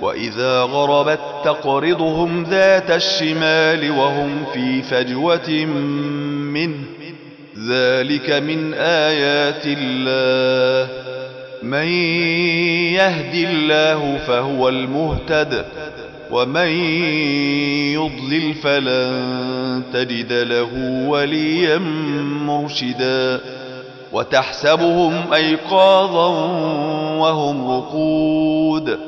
وإذا غربت تقرضهم ذات الشمال وهم في فجوة منه. ذلك من آيات الله. من يهد الله فهو المهتد ومن يضلل فلن تجد له وليا مرشدا. وتحسبهم أيقاظا وهم رقود.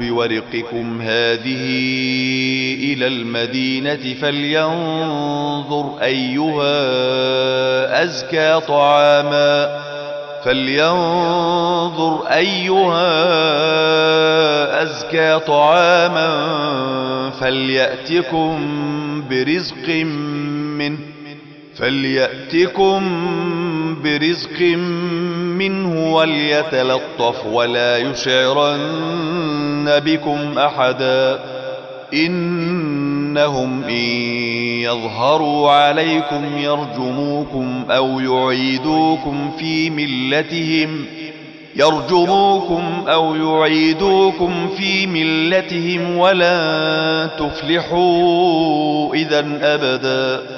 بورقكم هذه إلى المدينة فلينظر أيها أزكى طعاما فلينظر أيها أزكى طعاما فليأتكم برزق منه فليأتكم برزق منه وليتلطف ولا يشعرن بكم أحدا إنهم إن يظهروا عليكم يرجموكم أو يعيدوكم في ملتهم يرجموكم أو يعيدوكم في ملتهم ولن تفلحوا إذا أبدا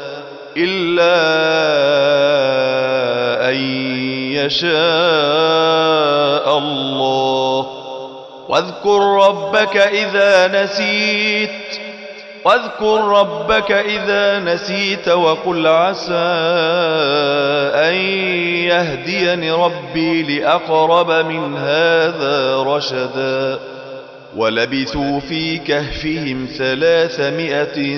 إلا أن يشاء الله. واذكر ربك إذا نسيت. واذكر ربك إذا نسيت وقل عسى أن يهديني ربي لأقرب من هذا رشدا. ولبثوا في كهفهم ثلاثمائة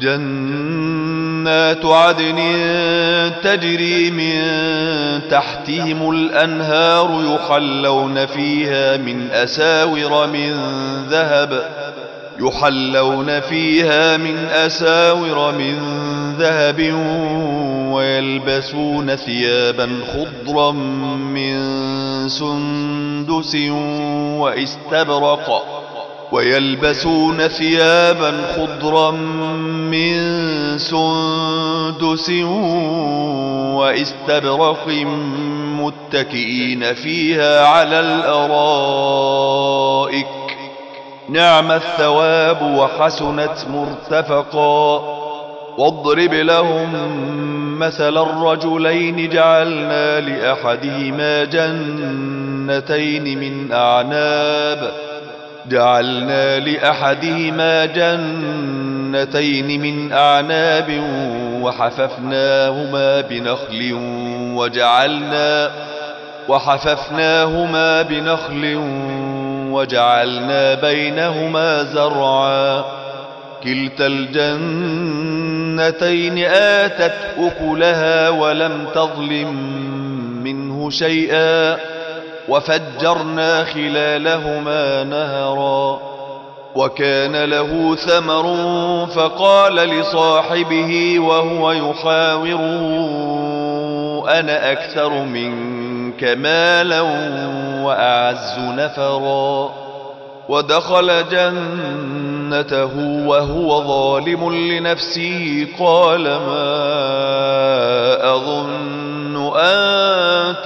جنات عدن تجري من تحتهم الأنهار يحلون فيها من أساور من ذهب يحلون فيها من أساور من ذهب ويلبسون ثيابا خضرا من سندس واستبرق. ويلبسون ثيابا خضرا من سندس واستبرق متكئين فيها على الأرائك. نعم الثواب وحسنت مرتفقا. واضرب لهم مثل الرجلين جعلنا لأحدهما جنتين من أعناب. جعلنا لأحدهما جنتين من أعناب وحففناهما بنخل وجعلنا وحففناهما بنخل وجعلنا بينهما زرعا. كلتا الجنتين آتت أكلها ولم تظلم منه شيئا. وفجرنا خلالهما نهرا وكان له ثمر فقال لصاحبه وهو يحاوره أنا أكثر منك مالا وأعز نفرا. ودخل جنته وهو ظالم لنفسه قال ما أظن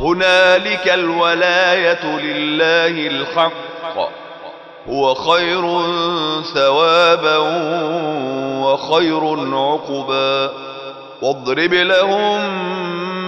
هنالك الولاية لله الحق. هو خير ثوابا وخير عقبا. واضرب لهم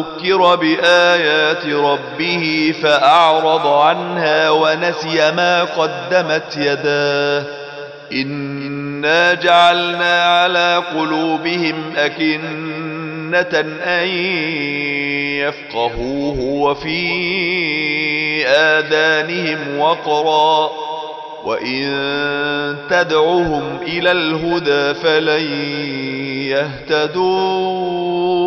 ذكر بآيات ربه فأعرض عنها ونسي ما قدمت يداه. إنا جعلنا على قلوبهم أكنة أن يفقهوه وفي آذانهم وقرا وإن تدعهم إلى الهدى فلن يهتدوا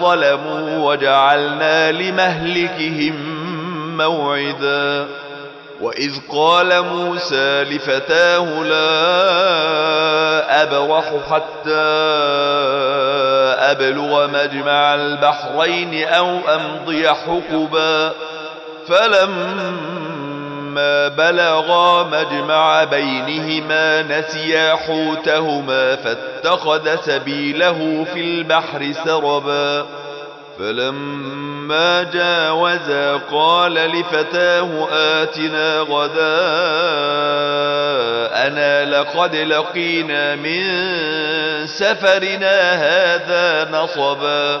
ظلموا وجعلنا لمهلكهم موعدا. وإذ قال موسى لفتاه لا أبرح حتى أبلغ مجمع البحرين أو أمضي حقبا. فلما بلغا مجمع بينهما نسيا حوتهما فاتخذ سبيله في البحر سربا فلما جاوزا قال لفتاه آتنا غداءنا لقد لقينا من سفرنا هذا نصبا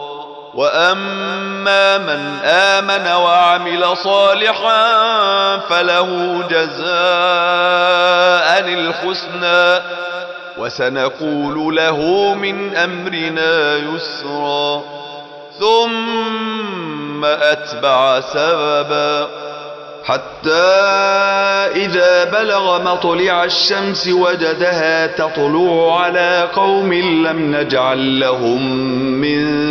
وأما من آمن وعمل صالحا فله جزاء الحسنى وسنقول له من أمرنا يسرا ثم أتبع سببا حتى إذا بلغ مطلع الشمس وجدها تطلع على قوم لم نجعل لهم من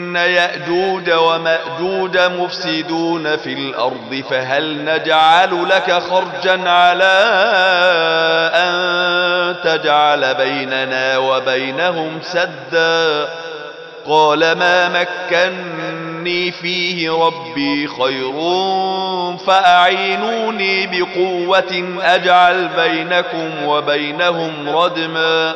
يأجوج ومأجوج مفسدون في الأرض فهل نجعل لك خرجا على أن تجعل بيننا وبينهم سدا؟ قال ما مكني فيه ربي خير فأعينوني بقوة أجعل بينكم وبينهم ردما.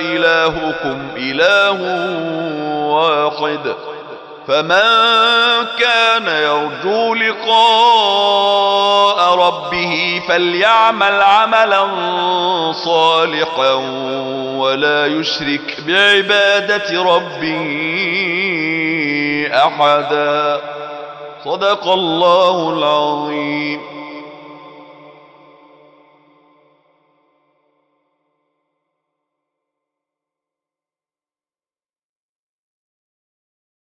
إلهكم إله واحد فمن كان يرجو لقاء ربه فليعمل عملا صالحا ولا يشرك بعبادة ربه أحدا. صدق الله العظيم.